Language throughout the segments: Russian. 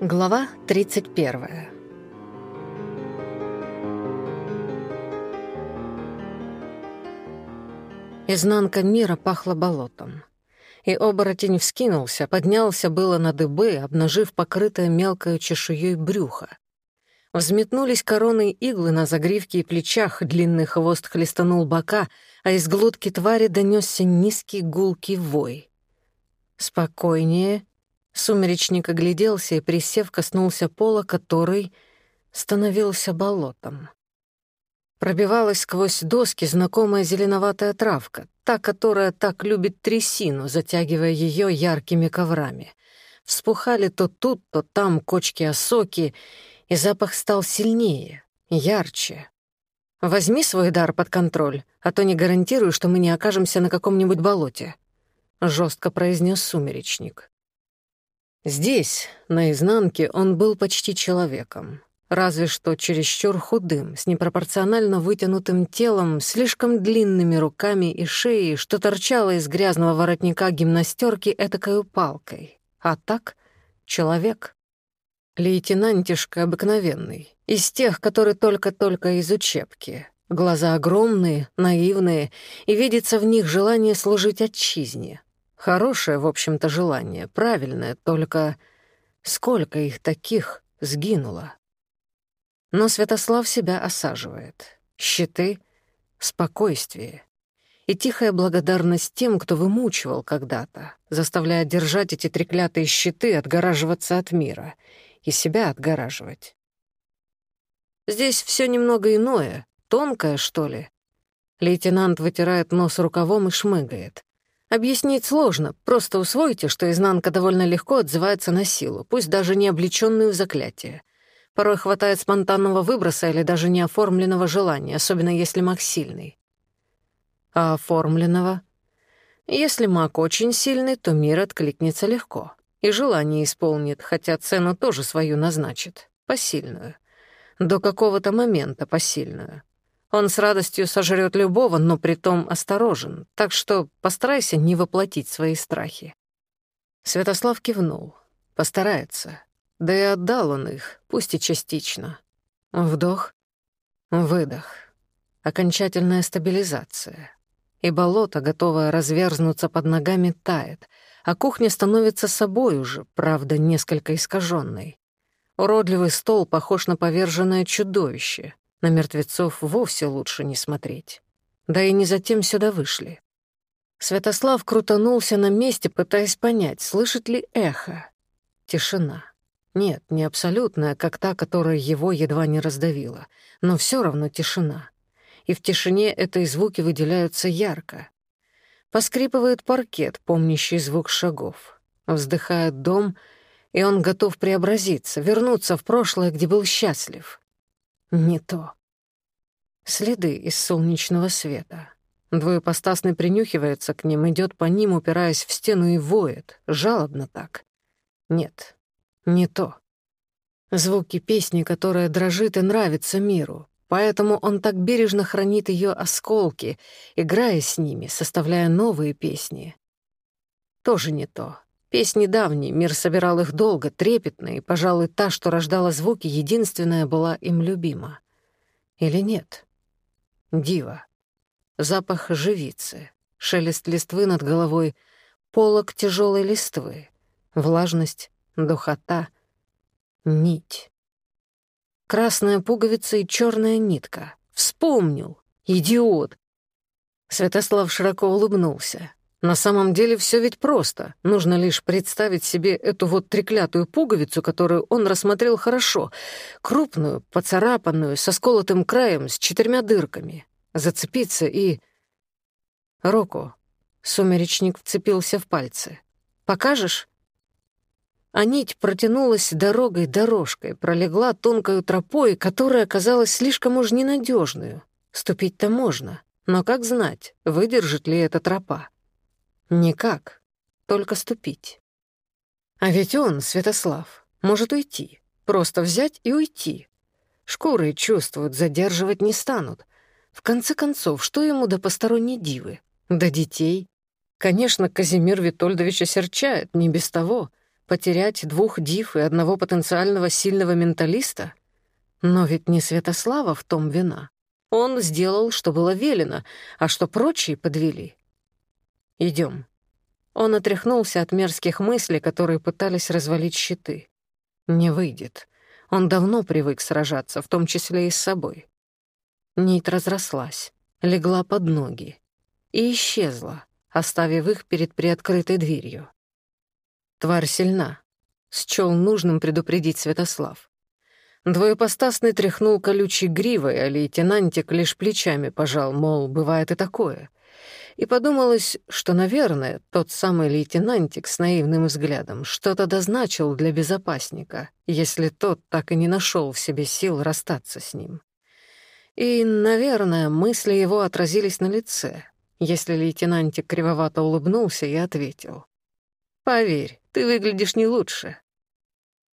Глава 31. Изнанка мира пахла болотом. И оборотень вскинулся, поднялся было на дыбы, обнажив покрытое мелкой чешуей брюхо. Взметнулись короны иглы на загривке и плечах, длинный хвост хлестанул бока, а из глотки твари донесся низкий гулкий вой. «Спокойнее», Сумеречник огляделся и, присев, коснулся пола, который становился болотом. Пробивалась сквозь доски знакомая зеленоватая травка, та, которая так любит трясину, затягивая ее яркими коврами. Вспухали то тут, то там кочки осоки, и запах стал сильнее, ярче. «Возьми свой дар под контроль, а то не гарантирую, что мы не окажемся на каком-нибудь болоте», — жестко произнес сумеречник. Здесь, на изнанке, он был почти человеком. Разве что чересчур худым, с непропорционально вытянутым телом, слишком длинными руками и шеей, что торчало из грязного воротника гимнастерки этакой палкой. А так — человек. Лейтенантишка обыкновенный, из тех, которые только-только из учебки. Глаза огромные, наивные, и видится в них желание служить отчизне, Хорошее, в общем-то, желание, правильное, только сколько их таких сгинуло. Но Святослав себя осаживает. Щиты, спокойствие и тихая благодарность тем, кто вымучивал когда-то, заставляя держать эти треклятые щиты, отгораживаться от мира и себя отгораживать. Здесь все немного иное, тонкое, что ли. Лейтенант вытирает нос рукавом и шмыгает. Объяснить сложно, просто усвойте, что изнанка довольно легко отзывается на силу, пусть даже не облечённую в заклятие. Порой хватает спонтанного выброса или даже неоформленного желания, особенно если маг сильный. А оформленного? Если маг очень сильный, то мир откликнется легко. И желание исполнит, хотя цену тоже свою назначит. Посильную. До какого-то момента посильную. Он с радостью сожрет любого, но притом осторожен, так что постарайся не воплотить свои страхи. Святослав кивнул. Постарается. Да и отдал он их, пусть и частично. Вдох, выдох. Окончательная стабилизация. И болото, готовое разверзнуться под ногами, тает, а кухня становится собой уже, правда, несколько искаженной. Уродливый стол похож на поверженное чудовище. На мертвецов вовсе лучше не смотреть. Да и не затем сюда вышли. Святослав крутанулся на месте, пытаясь понять, слышит ли эхо. Тишина. Нет, не абсолютная, как та, которая его едва не раздавила, но все равно тишина. И в тишине этой звуки выделяются ярко. Поскрипывает паркет, помнящий звук шагов. Вздыхает дом, и он готов преобразиться, вернуться в прошлое, где был счастлив. Не то. Следы из солнечного света. Двоепостасный принюхивается к ним, идет по ним, упираясь в стену и воет, жалобно так. Нет, не то. Звуки песни, которая дрожит и нравится миру, поэтому он так бережно хранит ее осколки, играя с ними, составляя новые песни. Тоже не то. Песни давние, мир собирал их долго, трепетно, и, пожалуй, та, что рождала звуки, единственная была им любима. Или нет? Дива. Запах живицы, шелест листвы над головой, полог тяжелой листвы, влажность, духота, нить. Красная пуговица и черная нитка. Вспомнил! Идиот! Святослав широко улыбнулся. На самом деле все ведь просто. Нужно лишь представить себе эту вот треклятую пуговицу, которую он рассмотрел хорошо. Крупную, поцарапанную, со сколотым краем, с четырьмя дырками. Зацепиться и... «Року», — сумеречник вцепился в пальцы. «Покажешь?» А нить протянулась дорогой-дорожкой, пролегла тонкой тропой, которая оказалась слишком уж ненадежную. Ступить-то можно, но как знать, выдержит ли эта тропа? Никак, только ступить. А ведь он, Святослав, может уйти, просто взять и уйти. Шкуры чувствуют, задерживать не станут. В конце концов, что ему до посторонней дивы? До детей? Конечно, Казимир Витольдович осерчает, не без того. Потерять двух див и одного потенциального сильного менталиста? Но ведь не Святослава в том вина. Он сделал, что было велено, а что прочие подвели. Идем. Он отряхнулся от мерзких мыслей, которые пытались развалить щиты. Не выйдет. Он давно привык сражаться, в том числе и с собой. Нить разрослась, легла под ноги и исчезла, оставив их перед приоткрытой дверью. Тварь сильна. Счел нужным предупредить Святослав. Двоепостасный тряхнул колючей гривой, а лейтенантик лишь плечами пожал, мол, бывает и такое. И подумалось, что, наверное, тот самый лейтенантик с наивным взглядом что-то дозначил для безопасника, если тот так и не нашел в себе сил расстаться с ним. И, наверное, мысли его отразились на лице, если лейтенантик кривовато улыбнулся и ответил. «Поверь, ты выглядишь не лучше».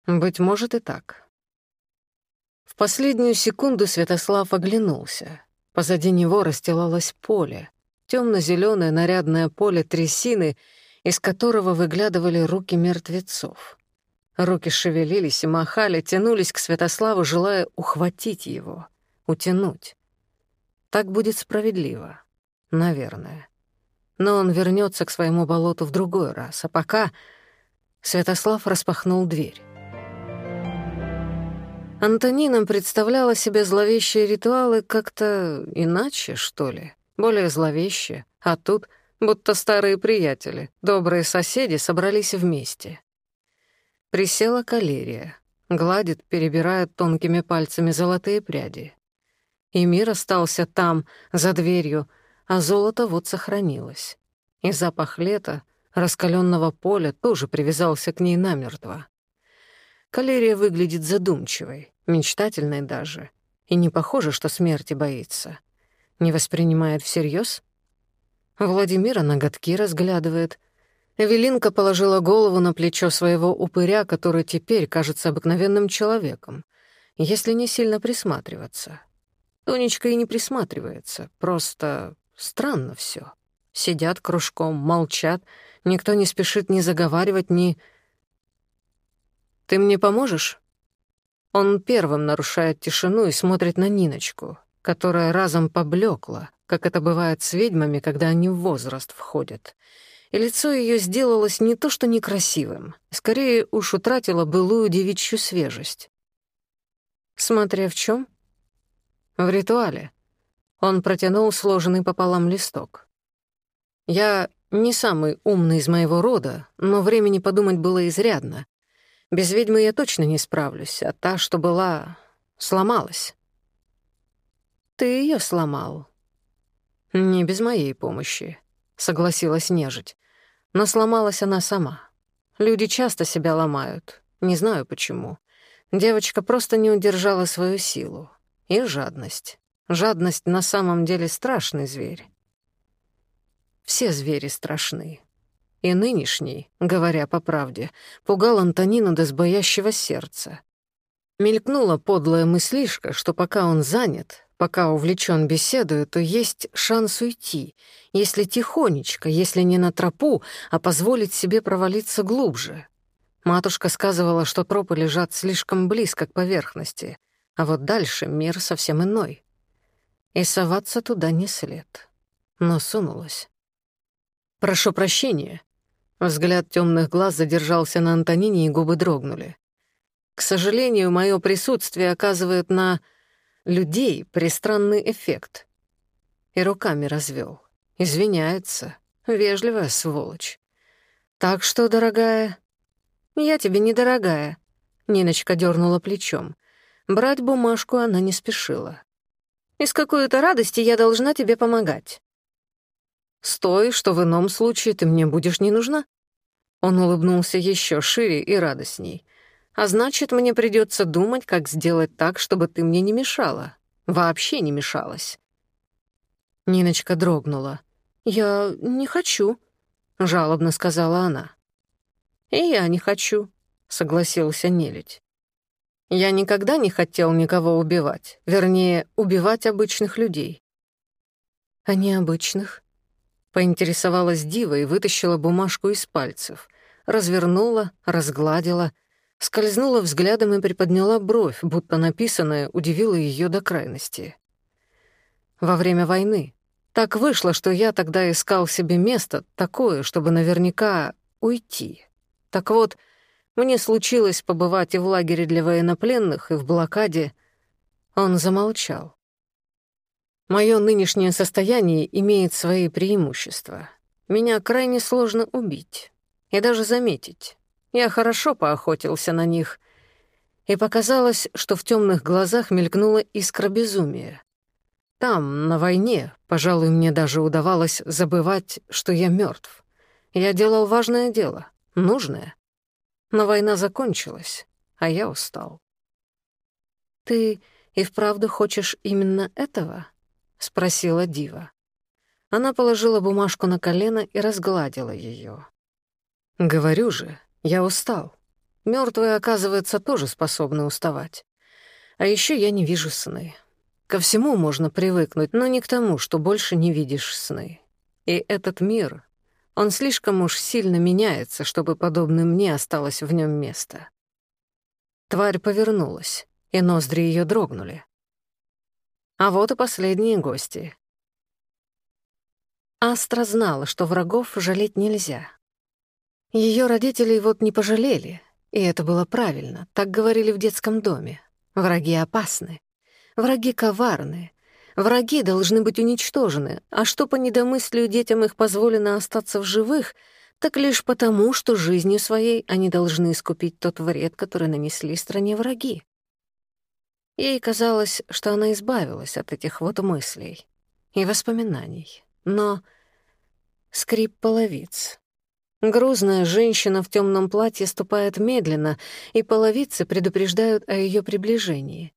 Быть может и так. В последнюю секунду Святослав оглянулся. Позади него расстилалось поле, темно-зеленое нарядное поле трясины, из которого выглядывали руки мертвецов. Руки шевелились и махали, тянулись к Святославу, желая ухватить его, утянуть. Так будет справедливо, наверное. Но он вернется к своему болоту в другой раз, а пока Святослав распахнул дверь. Антонина представляла себе зловещие ритуалы как-то иначе, что ли более зловеще, а тут будто старые приятели, добрые соседи собрались вместе. Присела калерия, гладит, перебирая тонкими пальцами золотые пряди. И мир остался там, за дверью, а золото вот сохранилось. И запах лета, раскаленного поля, тоже привязался к ней намертво. Калерия выглядит задумчивой, мечтательной даже, и не похоже, что смерти боится. не воспринимает всерьез? Владимира ноготки разглядывает. Эвелинка положила голову на плечо своего упыря, который теперь кажется обыкновенным человеком, если не сильно присматриваться. Тонечка и не присматривается, просто странно все. Сидят кружком, молчат, никто не спешит ни заговаривать, ни... «Ты мне поможешь?» Он первым нарушает тишину и смотрит на Ниночку, которая разом поблекла, как это бывает с ведьмами, когда они в возраст входят. И лицо ее сделалось не то что некрасивым, скорее уж утратило былую девичью свежесть. Смотря в чем? В ритуале. Он протянул сложенный пополам листок. Я не самый умный из моего рода, но времени подумать было изрядно. Без ведьмы я точно не справлюсь, а та, что была, сломалась. Ты ее сломал. Не без моей помощи, согласилась нежить. Но сломалась она сама. Люди часто себя ломают. Не знаю почему. Девочка просто не удержала свою силу. И жадность. Жадность на самом деле страшный зверь. Все звери страшны. И нынешний, говоря по правде, пугал Антонину до сбоящего сердца. Мелькнула подлая мыслишка, что пока он занят, Пока увлечен беседою, то есть шанс уйти, если тихонечко, если не на тропу, а позволить себе провалиться глубже. Матушка сказывала, что тропы лежат слишком близко к поверхности, а вот дальше мир совсем иной. И соваться туда не след. Но сунулась. «Прошу прощения». Взгляд темных глаз задержался на Антонине, и губы дрогнули. «К сожалению, мое присутствие оказывает на людей пристранный эффект. И руками развел. Извиняется. Вежливая сволочь. Так что, дорогая... Я тебе не дорогая. Ниночка дернула плечом. Брать бумажку она не спешила. Из какой-то радости я должна тебе помогать. Стой, что в ином случае ты мне будешь не нужна. Он улыбнулся еще шире и радостней. А значит, мне придется думать, как сделать так, чтобы ты мне не мешала. Вообще не мешалась. Ниночка дрогнула. «Я не хочу», — жалобно сказала она. «И я не хочу», — согласился Нелюдь. «Я никогда не хотел никого убивать, вернее, убивать обычных людей». «А необычных?» Поинтересовалась Дива и вытащила бумажку из пальцев. развернула, разгладила, скользнула взглядом и приподняла бровь, будто написанное удивило ее до крайности. Во время войны. Так вышло, что я тогда искал себе место такое, чтобы наверняка уйти. Так вот, мне случилось побывать и в лагере для военнопленных, и в блокаде. Он замолчал. Мое нынешнее состояние имеет свои преимущества. Меня крайне сложно убить и даже заметить. Я хорошо поохотился на них. И показалось, что в темных глазах мелькнула искра безумия. Там, на войне, пожалуй, мне даже удавалось забывать, что я мертв. Я делал важное дело, нужное. Но война закончилась, а я устал. «Ты и вправду хочешь именно этого?» — спросила Дива. Она положила бумажку на колено и разгладила ее. «Говорю же, я устал. Мертвые, оказывается, тоже способны уставать. А еще я не вижу сны. Ко всему можно привыкнуть, но не к тому, что больше не видишь сны. И этот мир, он слишком уж сильно меняется, чтобы подобным мне осталось в нем место. Тварь повернулась, и ноздри ее дрогнули. А вот и последние гости. Астра Ее родители вот не пожалели, и это было правильно, так говорили в детском доме. Враги опасны, враги коварны, враги должны быть уничтожены, а что по недомыслию детям их позволено остаться в живых, так лишь потому, что жизнью своей они должны искупить тот вред, который нанесли стране враги. Ей казалось, что она избавилась от этих вот мыслей и воспоминаний. Но скрип половиц, Грузная женщина в темном платье ступает медленно, и половицы предупреждают о ее приближении.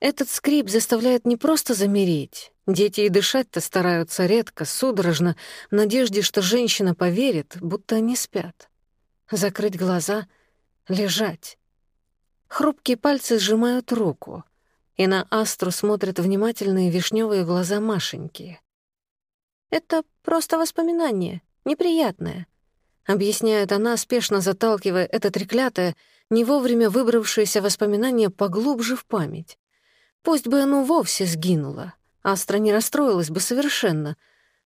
Этот скрип заставляет не просто замереть. Дети и дышать-то стараются редко, судорожно, в надежде, что женщина поверит, будто они спят. Закрыть глаза, лежать. Хрупкие пальцы сжимают руку, и на Астру смотрят внимательные вишневые глаза Машеньки. «Это просто воспоминание, неприятное», объясняет она, спешно заталкивая это треклятое, не вовремя выбравшееся воспоминание поглубже в память. Пусть бы оно вовсе сгинуло, Астра не расстроилась бы совершенно,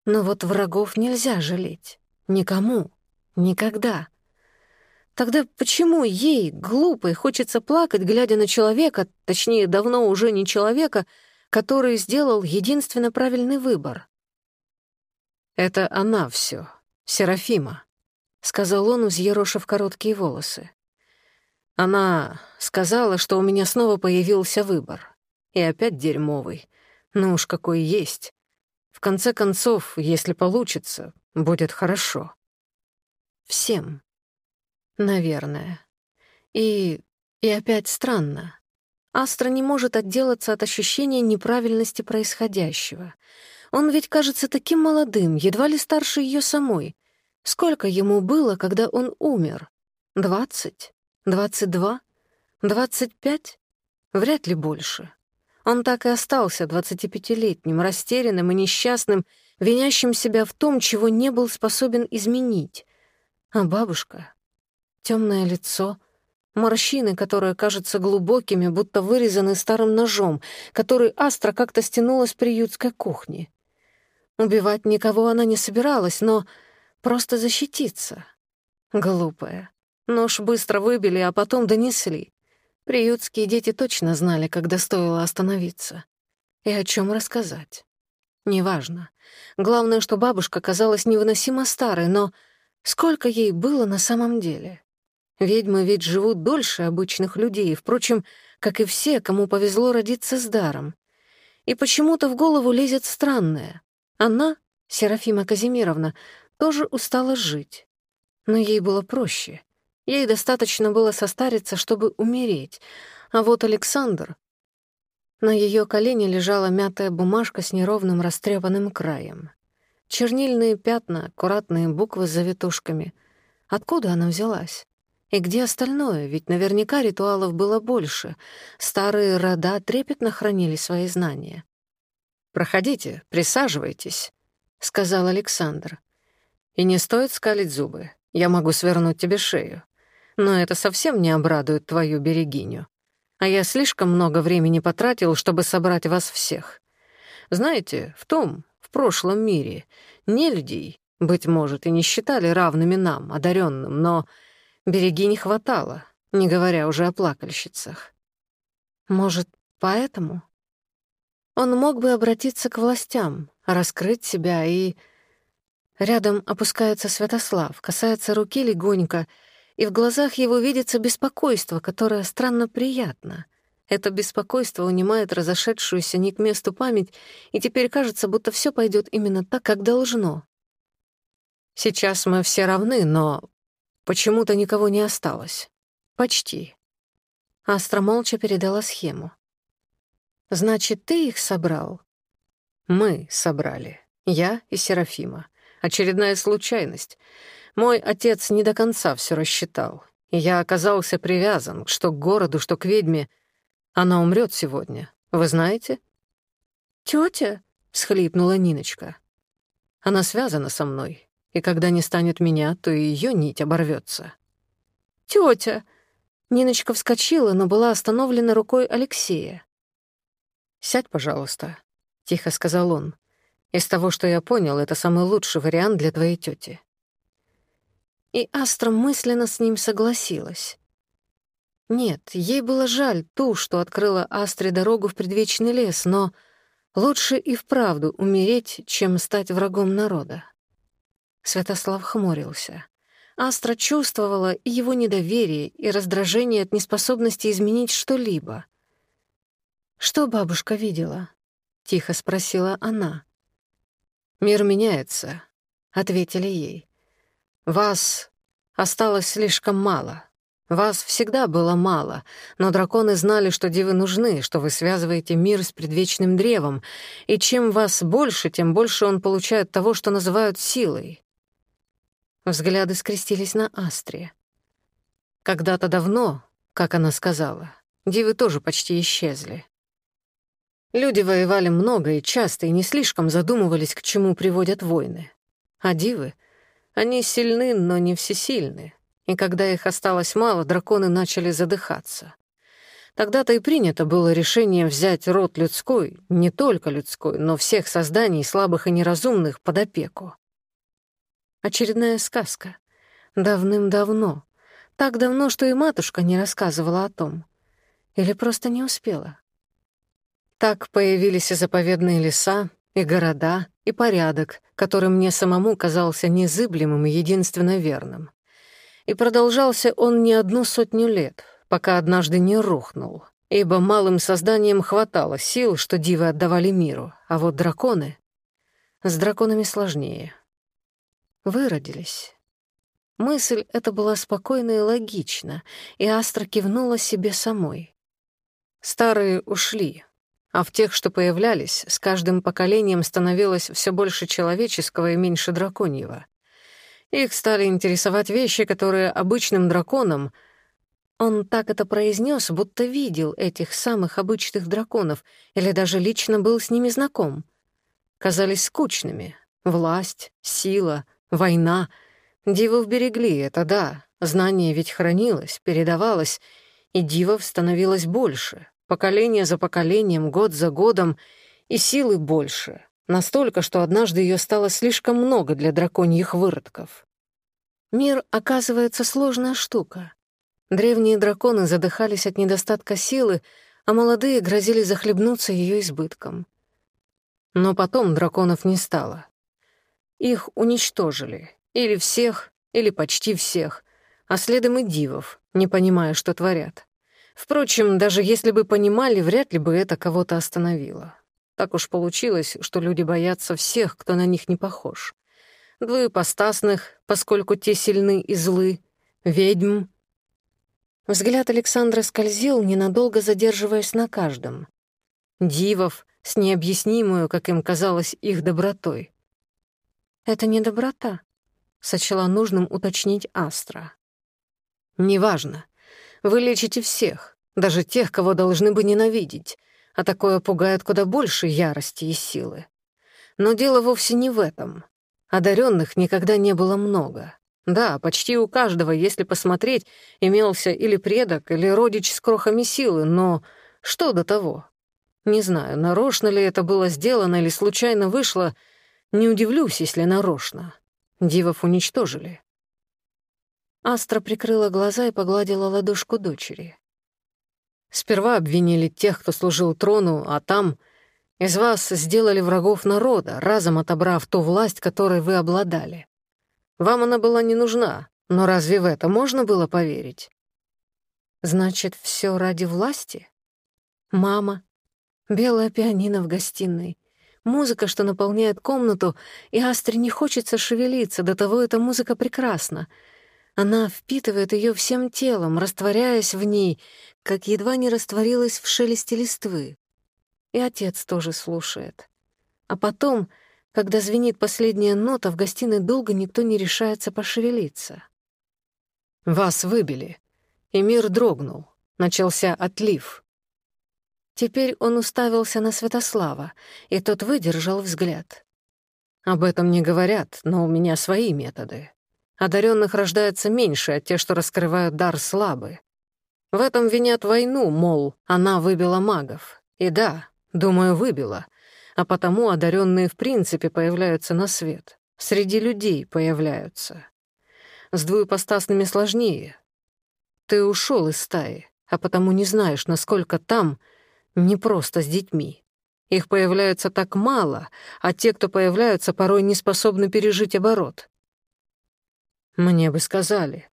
но вот врагов нельзя жалеть. Никому. Никогда. Тогда почему ей, глупой, хочется плакать, глядя на человека, точнее, давно уже не человека, который сделал единственно правильный выбор? Это она все, Серафима. сказал он, взъерошив короткие волосы. Она сказала, что у меня снова появился выбор. И опять дерьмовый. Ну уж какой есть. В конце концов, если получится, будет хорошо. Всем. Наверное. И... и опять странно. Астра не может отделаться от ощущения неправильности происходящего. Он ведь кажется таким молодым, едва ли старше ее самой. Сколько ему было, когда он умер? Двадцать? Двадцать два? Двадцать пять? Вряд ли больше. Он так и остался двадцатипятилетним, растерянным и несчастным, винящим себя в том, чего не был способен изменить. А бабушка? темное лицо, морщины, которые кажутся глубокими, будто вырезаны старым ножом, который Астра как-то стянула с приютской кухни. Убивать никого она не собиралась, но Просто защититься. Глупая. Нож быстро выбили, а потом донесли. Приютские дети точно знали, когда стоило остановиться. И о чем рассказать. Неважно. Главное, что бабушка казалась невыносимо старой, но сколько ей было на самом деле? Ведьмы ведь живут дольше обычных людей, впрочем, как и все, кому повезло родиться с даром. И почему-то в голову лезет странное. Она, Серафима Казимировна, тоже устала жить. Но ей было проще. Ей достаточно было состариться, чтобы умереть. А вот Александр... На ее колене лежала мятая бумажка с неровным растрепанным краем. Чернильные пятна, аккуратные буквы с завитушками. Откуда она взялась? И где остальное? Ведь наверняка ритуалов было больше. Старые рода трепетно хранили свои знания. «Проходите, присаживайтесь», — сказал Александр. И не стоит скалить зубы. я могу свернуть тебе шею. Но это совсем не обрадует твою берегиню. А я слишком много времени потратил, чтобы собрать вас всех. Знаете, в том, в прошлом мире, не людей, быть может, и не считали равными нам, одаренным, но береги не хватало, не говоря уже о плакальщицах. Может, поэтому? Он мог бы обратиться к властям, раскрыть себя и... Рядом опускается Святослав, касается руки легонько, и в глазах его видится беспокойство, которое странно приятно. Это беспокойство унимает разошедшуюся не к месту память, и теперь кажется, будто все пойдет именно так, как должно. Сейчас мы все равны, но почему-то никого не осталось. Почти. Астра молча передала схему. «Значит, ты их собрал?» «Мы собрали. Я и Серафима. очередная случайность. Мой отец не до конца все рассчитал. Я оказался привязан что к городу, что к ведьме. Она умрет сегодня, вы знаете? Тетя? схлипнула Ниночка. Она связана со мной, и когда не станет меня, то и ее нить оборвется. Тетя! Ниночка вскочила, но была остановлена рукой Алексея. «Сядь, пожалуйста», — тихо сказал он. «Из того, что я понял, это самый лучший вариант для твоей тети. И Астра мысленно с ним согласилась. Нет, ей было жаль ту, что открыла Астре дорогу в предвечный лес, но лучше и вправду умереть, чем стать врагом народа. Святослав хмурился. Астра чувствовала и его недоверие, и раздражение от неспособности изменить что-либо. «Что бабушка видела?» — тихо спросила она. «Мир меняется», — ответили ей. «Вас осталось слишком мало. Вас всегда было мало, но драконы знали, что девы нужны, что вы связываете мир с предвечным древом, и чем вас больше, тем больше он получает того, что называют силой. Взгляды скрестились на Астре. Когда-то давно, как она сказала, дивы тоже почти исчезли. Люди воевали много и часто, и не слишком задумывались, к чему приводят войны. А дивы? Они сильны, но не всесильны. И когда их осталось мало, драконы начали задыхаться. Тогда-то и принято было решение взять род людской, не только людской, но всех созданий, слабых и неразумных, под опеку. Очередная сказка. Давным-давно. Так давно, что и матушка не рассказывала о том. Или просто не успела. Так появились и заповедные леса и города, и порядок, который мне самому казался незыблемым и единственно верным. И продолжался он не одну сотню лет, пока однажды не рухнул, ибо малым созданием хватало сил, что дивы отдавали миру, а вот драконы... С драконами сложнее. Выродились. Мысль эта была спокойна и логична, и Астра кивнула себе самой. Старые ушли, а в тех, что появлялись, с каждым поколением становилось все больше человеческого и меньше драконьего. Их стали интересовать вещи, которые обычным драконам... Он так это произнес, будто видел этих самых обычных драконов или даже лично был с ними знаком. Казались скучными. Власть, сила, война. Дивов берегли, это да. Знание ведь хранилось, передавалось, и дивов становилось больше — Поколение за поколением, год за годом, и силы больше. Настолько, что однажды ее стало слишком много для драконьих выродков. Мир, оказывается, сложная штука. Древние драконы задыхались от недостатка силы, а молодые грозили захлебнуться ее избытком. Но потом драконов не стало. Их уничтожили. Или всех, или почти всех. А следом и дивов, не понимая, что творят. Впрочем, даже если бы понимали, вряд ли бы это кого-то остановило. Так уж получилось, что люди боятся всех, кто на них не похож. Двоепостасных, поскольку те сильны и злы, ведьм. Взгляд Александра скользил, ненадолго задерживаясь на каждом. Дивов с необъяснимую, как им казалось, их добротой. «Это не доброта», — сочла нужным уточнить Астра. «Неважно», вы лечите всех, даже тех, кого должны бы ненавидеть, а такое пугает куда больше ярости и силы. Но дело вовсе не в этом. Одаренных никогда не было много. Да, почти у каждого, если посмотреть, имелся или предок, или родич с крохами силы, но что до того? Не знаю, нарочно ли это было сделано или случайно вышло, не удивлюсь, если нарочно. Дивов уничтожили. Астра прикрыла глаза и погладила ладошку дочери. «Сперва обвинили тех, кто служил трону, а там из вас сделали врагов народа, разом отобрав ту власть, которой вы обладали. Вам она была не нужна, но разве в это можно было поверить?» «Значит, все ради власти?» «Мама, белое пианино в гостиной, музыка, что наполняет комнату, и Астре не хочется шевелиться, до того эта музыка прекрасна». Она впитывает ее всем телом, растворяясь в ней, как едва не растворилась в шелесте листвы. И отец тоже слушает. А потом, когда звенит последняя нота, в гостиной долго никто не решается пошевелиться. «Вас выбили», и мир дрогнул. Начался отлив. Теперь он уставился на Святослава, и тот выдержал взгляд. «Об этом не говорят, но у меня свои методы», одаренных рождается меньше, а те, что раскрывают дар, слабы. В этом винят войну, мол, она выбила магов. И да, думаю, выбила. А потому одаренные в принципе появляются на свет. Среди людей появляются. С двуепостасными сложнее. Ты ушел из стаи, а потому не знаешь, насколько там не просто с детьми. Их появляется так мало, а те, кто появляются, порой не способны пережить оборот. Мне бы сказали.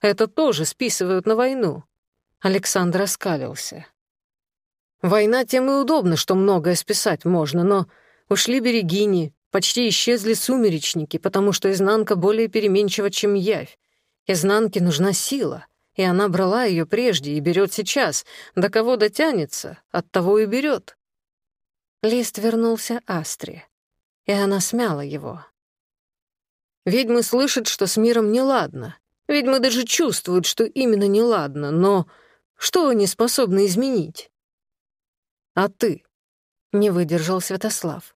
Это тоже списывают на войну. Александр оскалился. Война тем и удобна, что многое списать можно, но ушли берегини, почти исчезли сумеречники, потому что изнанка более переменчива, чем явь. Изнанке нужна сила, и она брала ее прежде и берет сейчас. До кого дотянется, от того и берет. Лист вернулся Астре, и она смяла его. Ведьмы слышат, что с миром неладно. Ведьмы даже чувствуют, что именно неладно, но что они способны изменить? А ты? Не выдержал Святослав.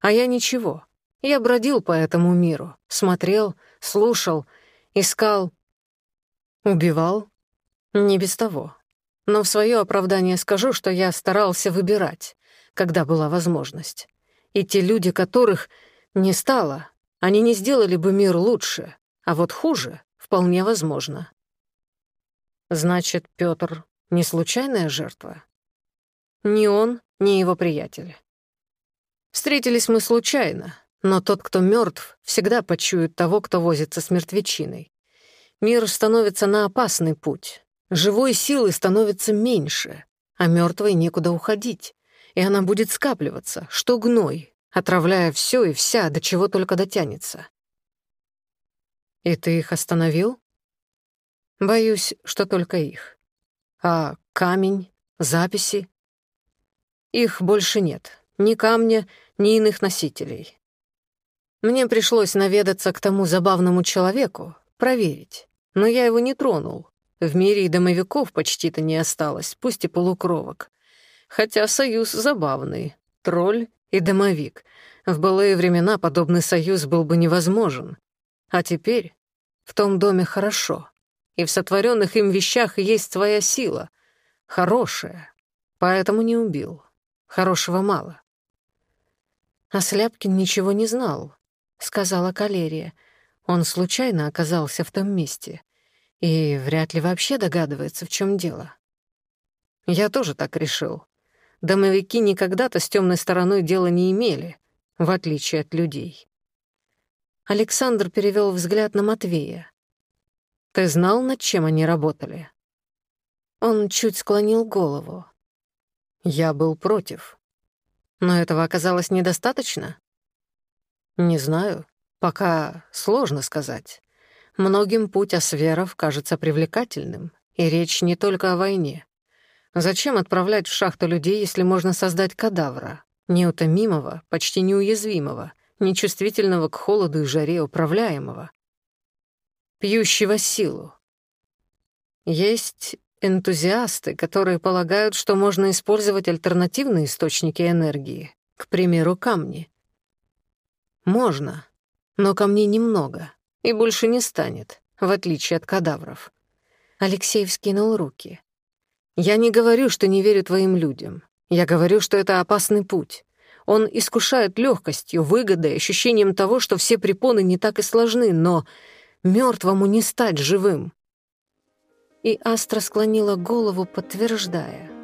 А я ничего. Я бродил по этому миру, смотрел, слушал, искал. Убивал? Не без того. Но в свое оправдание скажу, что я старался Они не сделали бы мир лучше, а вот хуже вполне возможно. Значит, Пётр не случайная жертва? Ни он, ни его приятель. Встретились мы случайно, но тот, кто мертв, всегда почует того, кто возится с мертвечиной. Мир становится на опасный путь. Живой силы становится меньше, а мертвой некуда уходить, и она будет скапливаться, что гной, отравляя все и вся, до чего только дотянется. И ты их остановил? Боюсь, что только их. А камень, записи? Их больше нет. Ни камня, ни иных носителей. Мне пришлось наведаться к тому забавному человеку, проверить. Но я его не тронул. В мире и домовиков почти-то не осталось, пусть и полукровок. Хотя союз забавный. Тролль и домовик. В былые времена подобный союз был бы невозможен. А теперь в том доме хорошо. И в сотворенных им вещах есть своя сила. Хорошая. Поэтому не убил. Хорошего мало. А Сляпкин ничего не знал, сказала Калерия. Он случайно оказался в том месте и вряд ли вообще догадывается, в чем дело. Я тоже так решил. Домовики никогда-то с темной стороной дела не имели, в отличие от людей. Александр перевел взгляд на Матвея. «Ты знал, над чем они работали?» Он чуть склонил голову. Я был против. Но этого оказалось недостаточно? Не знаю. Пока сложно сказать. Многим путь осверов кажется привлекательным, и речь не только о войне. Зачем отправлять в шахту людей, если можно создать кадавра, неутомимого, почти неуязвимого, нечувствительного к холоду и жаре управляемого, пьющего силу? Есть Энтузиасты, которые полагают, что можно использовать альтернативные источники энергии, к примеру, камни. Можно, но камней немного, И больше не станет, в отличие от кадавров. Алексей вскинул руки. «Я не говорю, что не верю твоим людям. Я говорю, что это опасный путь. Он искушает легкостью, выгодой, ощущением того, что все препоны не так и сложны, но мертвому не стать живым. И Астра склонила голову, подтверждая.